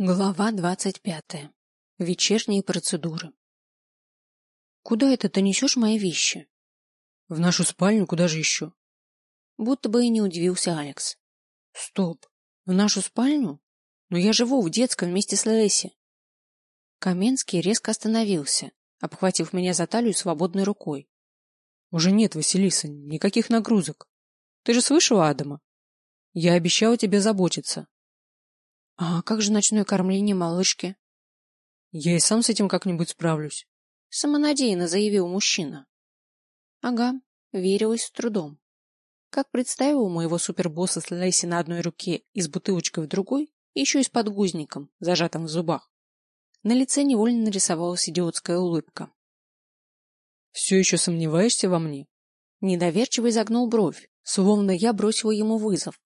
Глава двадцать пятая. Вечерние процедуры. Куда это ты несешь мои вещи? В нашу спальню, куда же еще? Будто бы и не удивился Алекс. Стоп. В нашу спальню? Но я живу в детском вместе с Леси. Каменский резко остановился, обхватив меня за талию свободной рукой. Уже нет, Василиса, никаких нагрузок. Ты же слышала Адама? Я обещала тебе заботиться. А как же ночное кормление малышки? Я и сам с этим как-нибудь справлюсь. Самонадеянно заявил мужчина. Ага, верилась с трудом. Как представил моего супербосса с Лейси на одной руке и с бутылочкой в другой, еще и с подгузником, зажатым в зубах. На лице невольно нарисовалась идиотская улыбка. «Все еще сомневаешься во мне?» Недоверчиво изогнул бровь, словно я бросила ему вызов.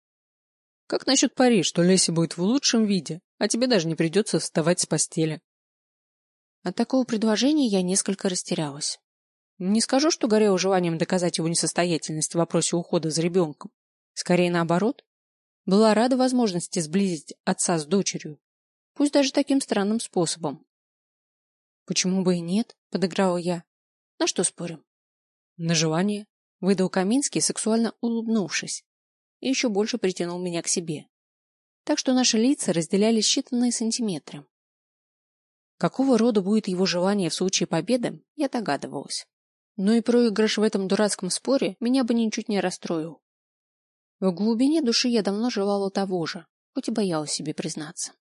Как насчет пари, что Леси будет в лучшем виде, а тебе даже не придется вставать с постели? От такого предложения я несколько растерялась. Не скажу, что горела желанием доказать его несостоятельность в вопросе ухода за ребенком. Скорее наоборот. Была рада возможности сблизить отца с дочерью. Пусть даже таким странным способом. Почему бы и нет, подыграла я. На что спорим? На желание, выдал Каминский, сексуально улыбнувшись и еще больше притянул меня к себе. Так что наши лица разделяли считанные сантиметры. Какого рода будет его желание в случае победы, я догадывалась. Но и проигрыш в этом дурацком споре меня бы ничуть не расстроил. В глубине души я давно желала того же, хоть и боялась себе признаться.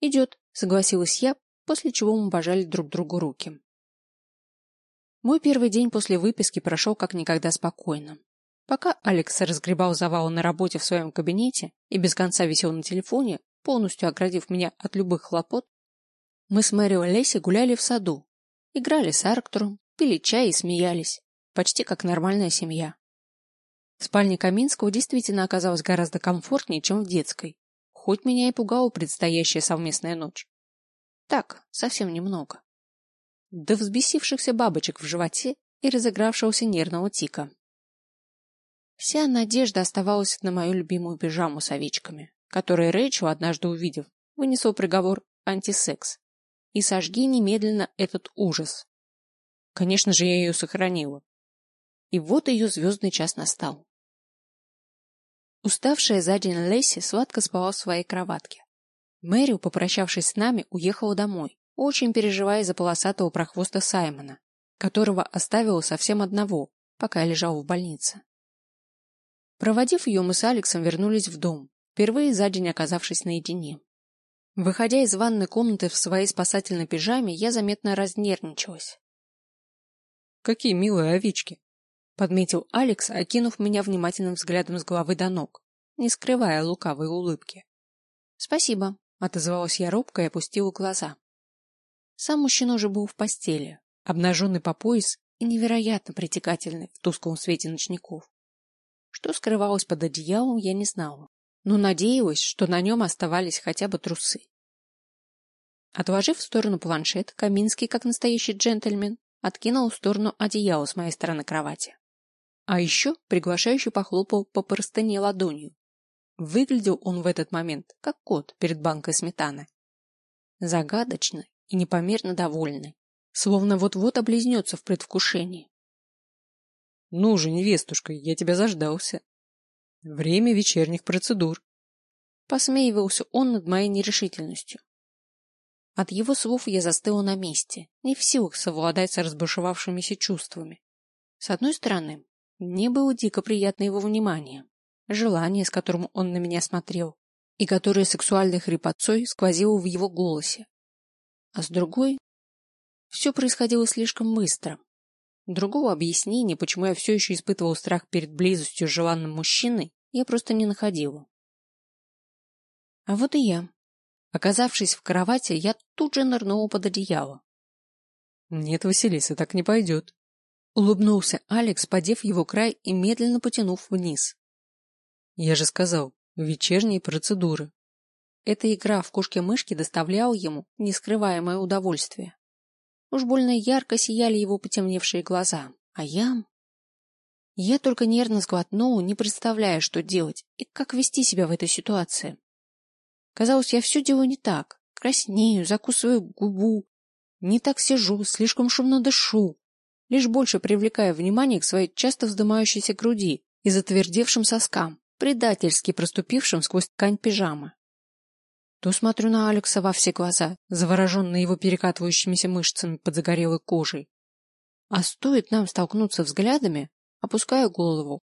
«Идет», — согласилась я, после чего мы пожали друг другу руки. Мой первый день после выписки прошел как никогда спокойно. Пока Алекс разгребал завалы на работе в своем кабинете и без конца висел на телефоне, полностью оградив меня от любых хлопот, мы с Мэрио Леси гуляли в саду, играли с Арктуром, пили чай и смеялись, почти как нормальная семья. Спальня Каминского действительно оказалась гораздо комфортнее, чем в детской, хоть меня и пугала предстоящая совместная ночь. Так, совсем немного. До взбесившихся бабочек в животе и разыгравшегося нервного тика. Вся надежда оставалась на мою любимую пижаму с овечками, которую Рэйчел, однажды увидев, вынесла приговор антисекс. И сожги немедленно этот ужас. Конечно же, я ее сохранила. И вот ее звездный час настал. Уставшая за день Лесси сладко спала в своей кроватке. Мэрил, попрощавшись с нами, уехала домой, очень переживая за полосатого прохвоста Саймона, которого оставила совсем одного, пока я лежал в больнице. Проводив ее, мы с Алексом вернулись в дом, впервые за день оказавшись наедине. Выходя из ванной комнаты в своей спасательной пижаме, я заметно разнервничалась. «Какие милые овечки!» — подметил Алекс, окинув меня внимательным взглядом с головы до ног, не скрывая лукавой улыбки. «Спасибо», — отозвалась я робко и опустила глаза. Сам мужчина уже был в постели, обнаженный по пояс и невероятно притягательный в тусклом свете ночников. Что скрывалось под одеялом, я не знала, но надеялась, что на нем оставались хотя бы трусы. Отложив в сторону планшет, Каминский, как настоящий джентльмен, откинул в сторону одеяла с моей стороны кровати. А еще приглашающе похлопал по простыне ладонью. Выглядел он в этот момент, как кот перед банкой сметаны. Загадочный и непомерно довольный, словно вот-вот облизнется в предвкушении. Ну же, невестушка, я тебя заждался. Время вечерних процедур. Посмеивался он над моей нерешительностью. От его слов я застыла на месте, не в силах совладать с разбушевавшимися чувствами. С одной стороны, мне было дико приятно его внимание, желание, с которым он на меня смотрел, и которое сексуальной хрипотцой сквозило в его голосе. А с другой, все происходило слишком быстро, Другого объяснения, почему я все еще испытывал страх перед близостью с желанным мужчиной, я просто не находила. А вот и я. Оказавшись в кровати, я тут же нырнула под одеяло. Нет, Василиса, так не пойдет. Улыбнулся Алекс, подев его край и медленно потянув вниз. Я же сказал, вечерние процедуры. Эта игра в кошки-мышки доставляла ему нескрываемое удовольствие. Уж больно ярко сияли его потемневшие глаза. А я... Я только нервно сглотнула, не представляя, что делать и как вести себя в этой ситуации. Казалось, я все делаю не так. Краснею, закусываю губу. Не так сижу, слишком шумно дышу. Лишь больше привлекая внимание к своей часто вздымающейся груди и затвердевшим соскам, предательски проступившим сквозь ткань пижамы. То смотрю на Алекса во все глаза, завороженный его перекатывающимися мышцами под загорелой кожей. А стоит нам столкнуться взглядами, опускаю голову.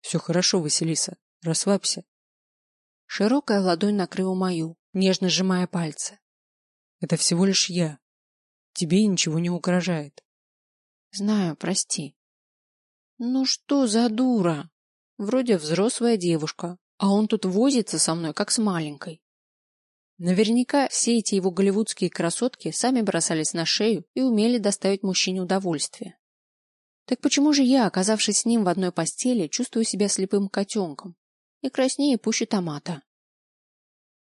Все хорошо, Василиса, расслабься. Широкая ладонь накрыла мою, нежно сжимая пальцы. Это всего лишь я. Тебе ничего не угрожает. Знаю, прости. Ну что за дура? Вроде взрослая девушка, а он тут возится со мной, как с маленькой. Наверняка все эти его голливудские красотки сами бросались на шею и умели доставить мужчине удовольствие. Так почему же я, оказавшись с ним в одной постели, чувствую себя слепым котенком и краснее пуще томата?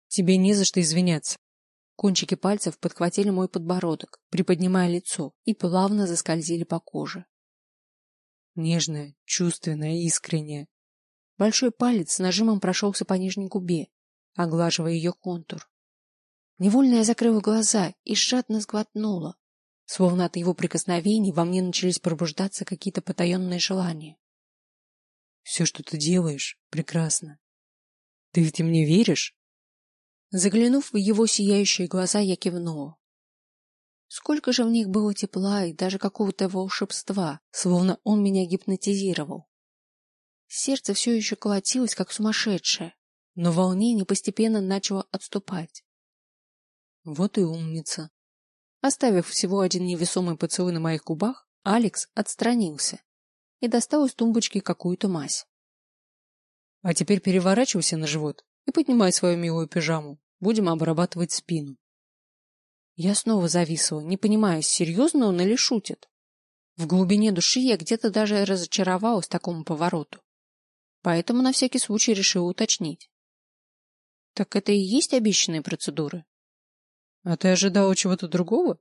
Тебе не за что извиняться. Кончики пальцев подхватили мой подбородок, приподнимая лицо, и плавно заскользили по коже. Нежная, чувственная, искренняя. Большой палец с нажимом прошелся по нижней губе, оглаживая ее контур. Невольно я закрыла глаза и жадно сглотнула, словно от его прикосновений во мне начались пробуждаться какие-то потаенные желания. Все, что ты делаешь, прекрасно. Ты ведь мне веришь? Заглянув в его сияющие глаза, я кивнула. Сколько же в них было тепла и даже какого-то волшебства, словно он меня гипнотизировал. Сердце все еще колотилось, как сумасшедшее, но волнение постепенно начало отступать. Вот и умница. Оставив всего один невесомый поцелуй на моих губах, Алекс отстранился и достал из тумбочки какую-то мазь. А теперь переворачивайся на живот и поднимай свою милую пижаму. Будем обрабатывать спину. Я снова зависла, не понимая, серьезно он или шутит. В глубине души я где-то даже разочаровалась такому повороту. Поэтому на всякий случай решила уточнить. Так это и есть обещанные процедуры? А ты ожидала чего-то другого?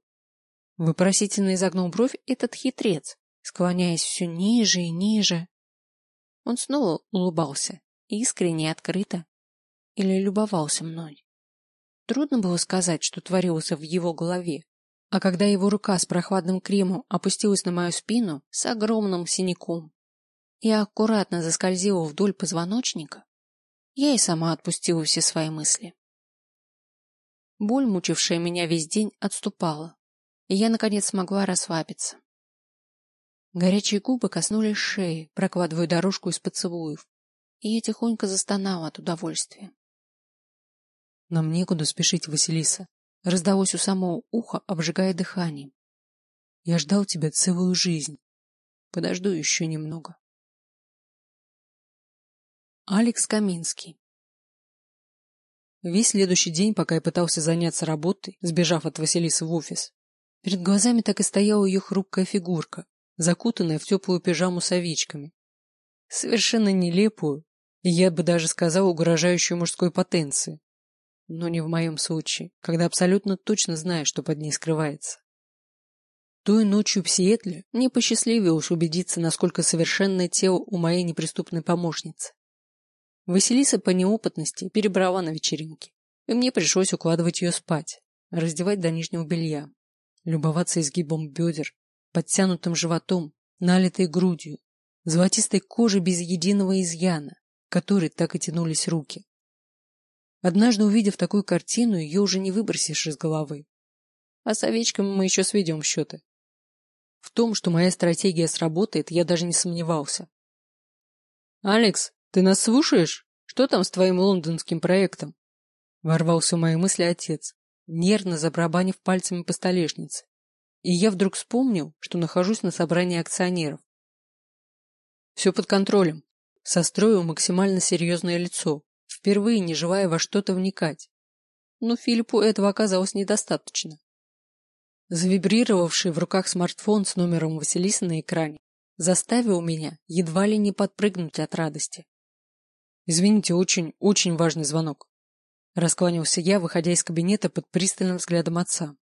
Выпросительно изогнул бровь этот хитрец, склоняясь все ниже и ниже. Он снова улыбался, искренне и открыто. Или любовался мной. Трудно было сказать, что творилось в его голове. А когда его рука с прохладным кремом опустилась на мою спину с огромным синяком и аккуратно заскользила вдоль позвоночника, я и сама отпустила все свои мысли. Боль, мучившая меня весь день, отступала, и я, наконец, смогла расслабиться. Горячие губы коснулись шеи, прокладывая дорожку из поцелуев, и я тихонько застонала от удовольствия. Нам некуда спешить, Василиса. Раздалось у самого уха, обжигая дыханием. Я ждал тебя целую жизнь. Подожду еще немного. Алекс Каминский Весь следующий день, пока я пытался заняться работой, сбежав от Василисы в офис, перед глазами так и стояла ее хрупкая фигурка, закутанная в теплую пижаму с овечками. Совершенно нелепую, я бы даже сказал, угрожающую мужской потенции но не в моем случае, когда абсолютно точно знаю, что под ней скрывается. Той ночью в Сиэтле мне посчастливилось убедиться, насколько совершенное тело у моей неприступной помощницы. Василиса по неопытности перебрала на вечеринке, и мне пришлось укладывать ее спать, раздевать до нижнего белья, любоваться изгибом бедер, подтянутым животом, налитой грудью, золотистой кожей без единого изъяна, которой так и тянулись руки. Однажды, увидев такую картину, ее уже не выбросишь из головы. А с овечками мы еще сведем счеты. В том, что моя стратегия сработает, я даже не сомневался. «Алекс, ты нас слушаешь? Что там с твоим лондонским проектом?» Ворвался в мои мысли отец, нервно забрабанив пальцами по столешнице. И я вдруг вспомнил, что нахожусь на собрании акционеров. Все под контролем. Состроил максимально серьезное лицо, впервые не желая во что-то вникать. Но Филиппу этого оказалось недостаточно. Завибрировавший в руках смартфон с номером Василисы на экране заставил меня едва ли не подпрыгнуть от радости. «Извините, очень, очень важный звонок», — раскланялся я, выходя из кабинета под пристальным взглядом отца.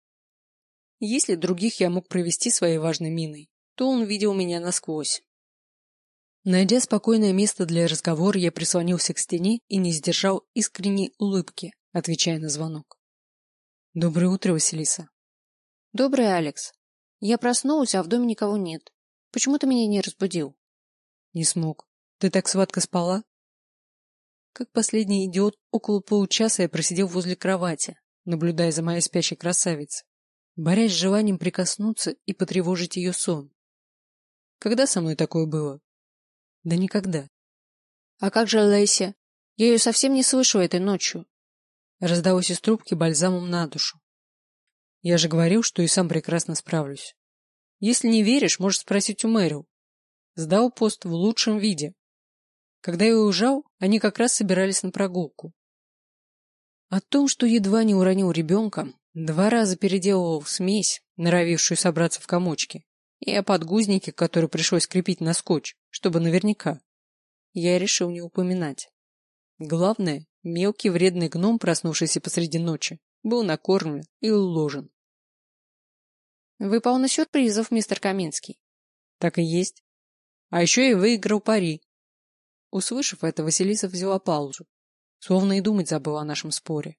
Если других я мог провести своей важной миной, то он видел меня насквозь. Найдя спокойное место для разговора, я прислонился к стене и не сдержал искренней улыбки, отвечая на звонок. Доброе утро, Василиса. Доброе, Алекс. Я проснулась, а в доме никого нет. Почему ты меня не разбудил? Не смог. Ты так сладко спала? Как последний идиот, около получаса я просидел возле кровати, наблюдая за моей спящей красавицей, борясь с желанием прикоснуться и потревожить ее сон. Когда со мной такое было? Да никогда. А как же Лэйси? Я ее совсем не слышу этой ночью. Раздалось из трубки бальзамом на душу. Я же говорил, что и сам прекрасно справлюсь. Если не веришь, можешь спросить у Мэрил. Сдал пост в лучшем виде. Когда я уезжал, они как раз собирались на прогулку. О том, что едва не уронил ребенка, два раза переделывал смесь, норовившую собраться в комочки, и о подгузнике, который пришлось крепить на скотч, чтобы наверняка. Я решил не упоминать. Главное, мелкий вредный гном, проснувшийся посреди ночи, был накормлен и уложен. Вы полны сюрпризов, мистер Каминский. Так и есть. А еще и выиграл пари. Услышав это, Василиса взяла паузу, словно и думать забыла о нашем споре.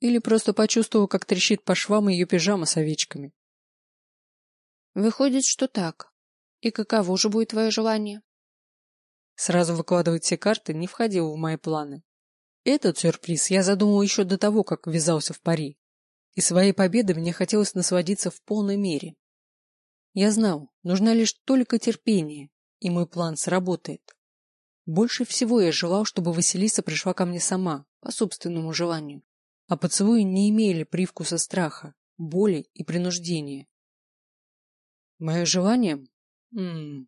Или просто почувствовала, как трещит по швам ее пижама с овечками. Выходит, что так. И каково же будет твое желание? Сразу выкладывать все карты не входило в мои планы. Этот сюрприз я задумал еще до того, как ввязался в пари. И своей победой мне хотелось насладиться в полной мере. Я знал, нужна лишь только терпение, и мой план сработает. Больше всего я желал, чтобы Василиса пришла ко мне сама, по собственному желанию, а поцелуи не имели привкуса страха, боли и принуждения. Мое желание? М -м.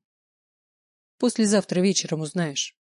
Послезавтра вечером узнаешь.